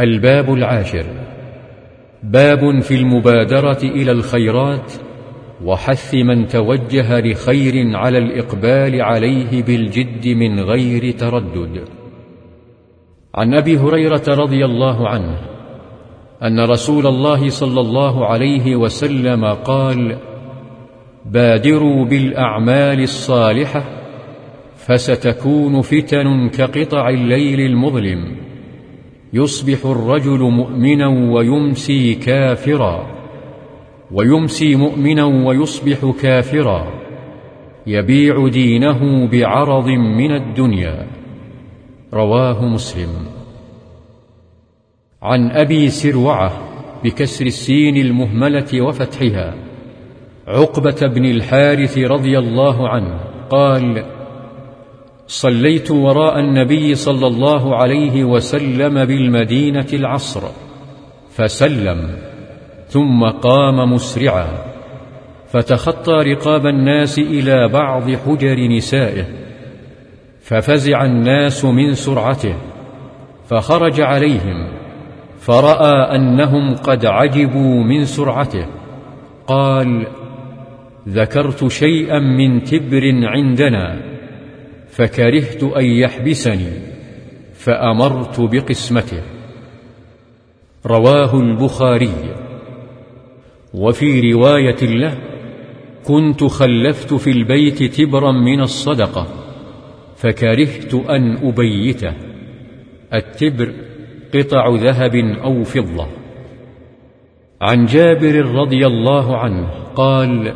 الباب العاشر. باب في المبادرة إلى الخيرات وحث من توجه لخير على الإقبال عليه بالجد من غير تردد. عن أبي هريرة رضي الله عنه أن رسول الله صلى الله عليه وسلم قال بادروا بالأعمال الصالحة فستكون فتن كقطع الليل المظلم يصبح الرجل مؤمنا ويمسي كافرا ويمسي مؤمنا ويصبح كافرا يبيع دينه بعرض من الدنيا. رواه مسلم. عن أبي سروعة بكسر السين المهملة وفتحها عقبة بن الحارث رضي الله عنه قال صليت وراء النبي صلى الله عليه وسلم بالمدينة العصر فسلم ثم قام مسرعا فتخطى رقاب الناس إلى بعض حجر نسائه ففزع الناس من سرعته فخرج عليهم فرأى أنهم قد عجبوا من سرعته قال ذكرت شيئا من تبر عندنا فكرهت أن يحبسني فأمرت بقسمته. رواه البخاري. وفي رواية له كنت خلفت في البيت تبرا من الصدقة فكرهت أن أبيته. التبر قطع ذهب أو فضة. عن جابر رضي الله عنه قال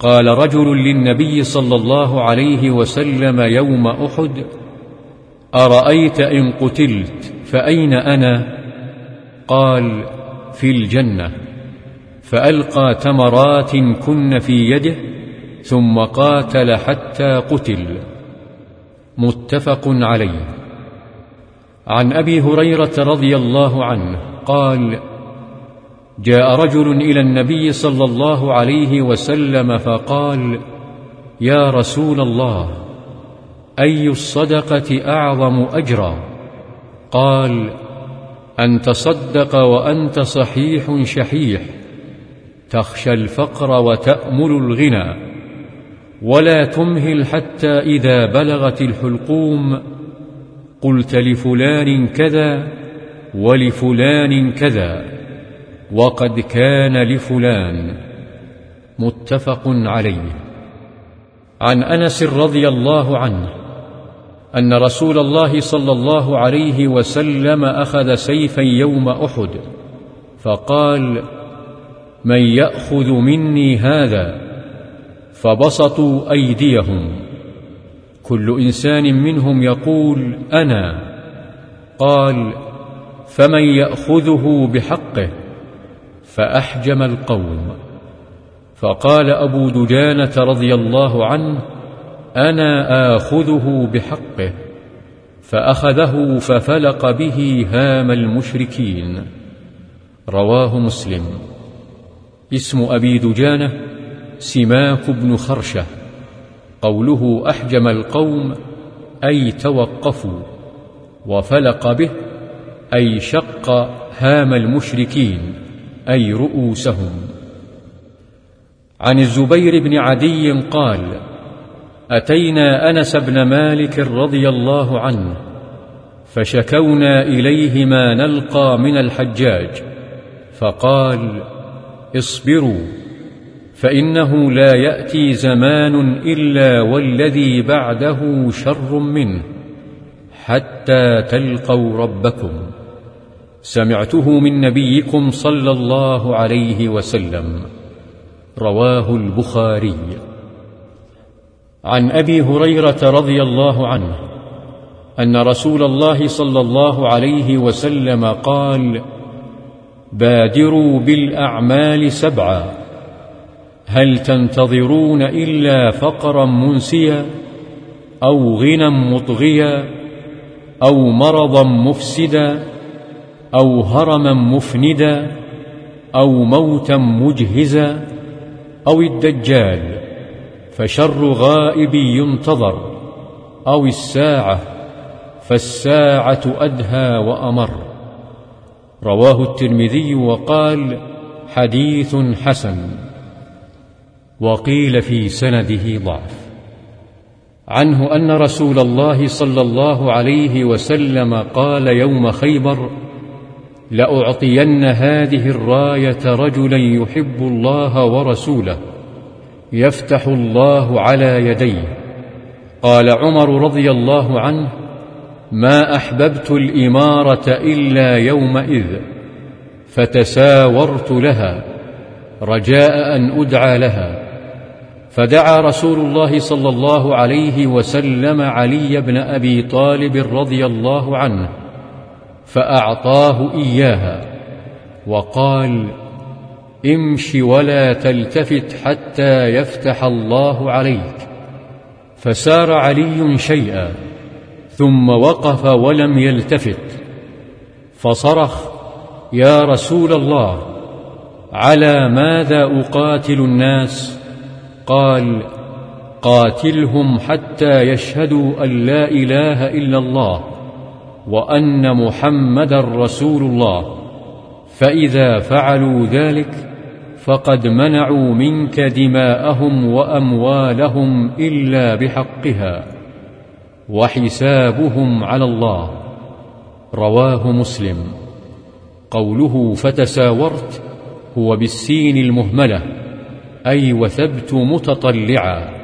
قال رجل للنبي صلى الله عليه وسلم يوم أحد أرأيت إن قتلت فأين أنا؟ قال في الجنة. فألقى تمرات كن في يده ثم قاتل حتى قتل. متفق عليه. عن أبي هريرة رضي الله عنه قال جاء رجل إلى النبي صلى الله عليه وسلم فقال يا رسول الله أي الصدقة أعظم أجرا؟ قال أن تصدق وأنت صحيح شحيح تخشى الفقر وتأمل الغنى ولا تمهل حتى إذا بلغت الحلقوم قلت لفلان كذا ولفلان كذا. وقد كان لفلان متفق عليه. عن أنس رضي الله عنه أن رسول الله صلى الله عليه وسلم أخذ سيفا يوم أحد فقال من يأخذ مني هذا؟ فبسطوا أيديهم. كل إنسان منهم يقول أنا. قال فمن يأخذه بحقه؟ فأحجم القوم. فقال أبو دجانة رضي الله عنه أنا آخذه بحقه فأخذه ففلق به هام المشركين. رواه مسلم. اسم أبي دجانة سماك بن خرشة. قوله أحجم القوم أي توقفوا وفلق به أي شق هام المشركين. أي رؤوسهم. عن الزبير بن عدي قال أتينا أنس بن مالك رضي الله عنه فشكونا إليه ما نلقى من الحجاج فقال اصبروا فإنه لا يأتي زمان إلا والذي بعده شر منه حتى تلقوا ربكم. سمعته من نبيكم صلى الله عليه وسلم. رواه البخاري. عن أبي هريرة رضي الله عنه أن رسول الله صلى الله عليه وسلم قال بادروا بالأعمال سبعا. هل تنتظرون إلا فقرا منسيا أو غنى مطغيا أو مرضا مفسدا أو هرما مفندا أو موتا مجهزا أو الدجال فشر غائب ينتظر أو الساعة فالساعة أدهى وأمر. رواه الترمذي وقال حديث حسن. وقيل في سنده ضعف. عنه أن رسول الله صلى الله عليه وسلم قال يوم خيبر لأعطين هذه الراية رجلا يحب الله ورسوله يفتح الله على يديه. قال عمر رضي الله عنه ما أحببت الإمارة إلا يومئذ فتساورت لها رجاء أن أدعى لها. فدعا رسول الله صلى الله عليه وسلم علي بن أبي طالب رضي الله عنه فأعطاه إياها وقال امش ولا تلتفت حتى يفتح الله عليك فسار علي شيئا ثم وقف ولم يلتفت فصرخ يا رسول الله على ماذا أقاتل الناس قال قاتلهم حتى يشهدوا أن لا إله إلا الله وأن محمدا رسول الله فإذا فعلوا ذلك فقد منعوا منك دماءهم وأموالهم إلا بحقها وحسابهم على الله رواه مسلم. قوله فتساورت هو بالسين المهملة أي وثبت متطلعا.